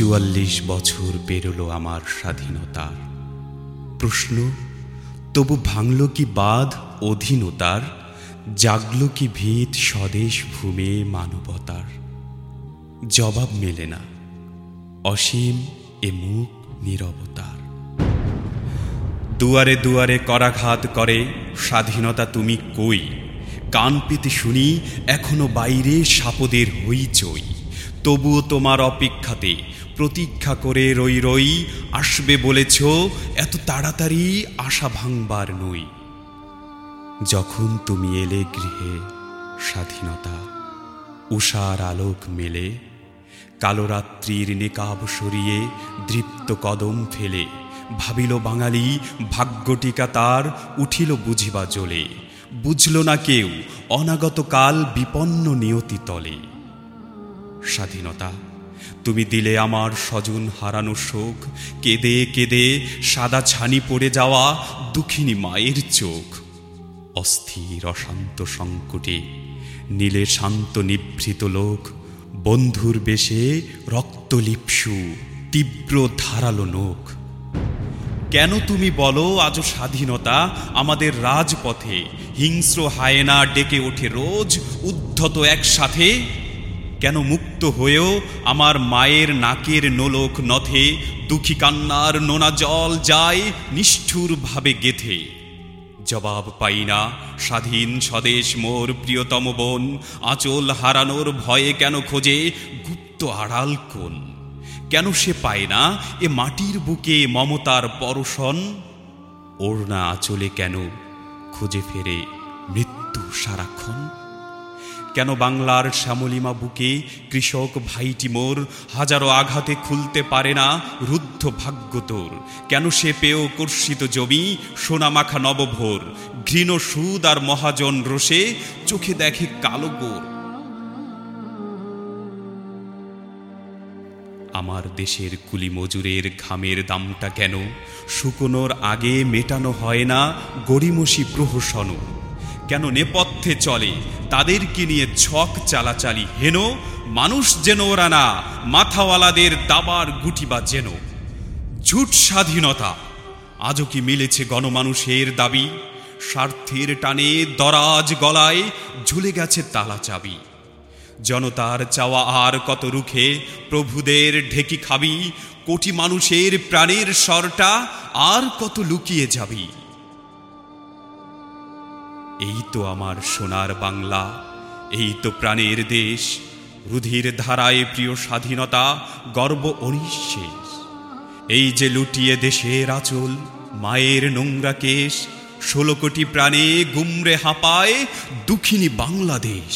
চুয়াল্লিশ বছর পেরোলো আমার স্বাধীনতার। প্রশ্ন, তবু ভাঙল কি বাঁধ অধীনতার? জাগল কি ভিত স্বদেশ ভূমে মানবতার? জবাব মেলে না, অসীম এ মুখ নীরবতার। দুয়ারে দুয়ারে করাঘাত করে, স্বাধীনতা তুমি কই? কান শুনি, এখনও বাইরে সাপদের হইচই তবুও তোমার অপেক্ষাতে প্রতীক্ষা করে রই রই আসবে বলেছ, এত তাড়াতাড়ি আশা ভাঙবার নই। যখন তুমি এলে গৃহে স্বাধীনতা, উষার আলোক মেলে, কালো রাত্রির নেকাব সরিয়ে দৃপ্ত কদম ফেলে, ভাবিল বাঙালি, ভাগ্যটিকা তার উঠিল বুঝিবা জ্বলে বুঝল না কেউ, অনাগত কাল বিপন্ন নিয়তি তলে। স্বাধীনতা। তুমি দিলে আমার স্বজন হারানো শোক, কেঁদে কেঁদে সাদা ছানি পড়ে যাওয়া দুঃখিনী মায়ের চোখ। অস্থির অশান্ত সংকটে নীলে শান্ত নিভৃত লোক, বন্ধুর বেশে রক্তলিপসু তীব্র ধারালো নোখ। কেন তুমি বলো আজ স্বাধীনতা আমাদের রাজপথে, হিংস্র হায়না ডেকে ওঠে রোজ উদ্ধত একসাথে? কেন মুক্ত হয়েও আমার মায়ের নাকের নোলক নথে দুঃখী কান্নার নোনা জল যায় নিষ্ঠুরভাবে গেথে। জবাব পাই না, স্বাধীন স্বদেশ মোর প্রিয়তম বোন, আঁচল হারানোর ভয়ে কেন খোঁজে গুপ্ত আড়াল কোন? কেন সে পায় না এ মাটির বুকে মমতার পরশন? ওড়না আঁচলে কেন খুঁজে ফেরে মৃত্যু সারাক্ষণ? কেন বাংলার শ্যামলিমা বুকে কৃষক ভাইটি মোর হাজারো আঘাতে খুলতে পারে না রুদ্ধ ভাগ্য তোর? কেন সে পেয়েও কর্ষিত জমি, সোনামাখা নবভোর? ঘৃণ সুদ আর মহাজন রোষে চোখে দেখে কালো গোর। আমার দেশের কুলি মজুরের ঘামের দামটা কেন? শুকনোর আগে মেটানো হয় না গড়িমসি প্রহসনও। কেন নেপথ্যে চলে? তাদেরকে নিয়ে ছক চালাচালি হেন, মানুষ যেন ওরা না, মাথাওয়ালাদের দাবার গুটি বা যেন। ঝুট স্বাধীনতা, আজও কি মিলেছে গণমানুষের দাবি? স্বার্থের টানে দরাজ গলায় ঝুলে গেছে তালা চাবি। জনতার চাওয়া আর কত রুখে, প্রভুদের ঢেকি খাবি? কোটি মানুষের প্রাণের স্বরটা আর কত লুকিয়ে যাবি? এই তো আমার সোনার বাংলা এই তো প্রাণের দেশ। রুধির ধারায় প্রিয় স্বাধীনতা, গর্ব অনিশ্বেষ এই যে লুটিয়ে দেশের আচল, মায়ের নোংরা কেশ, ষোলো কোটি প্রাণে গুমরে হাঁপায় দুঃখিনী বাংলাদেশ।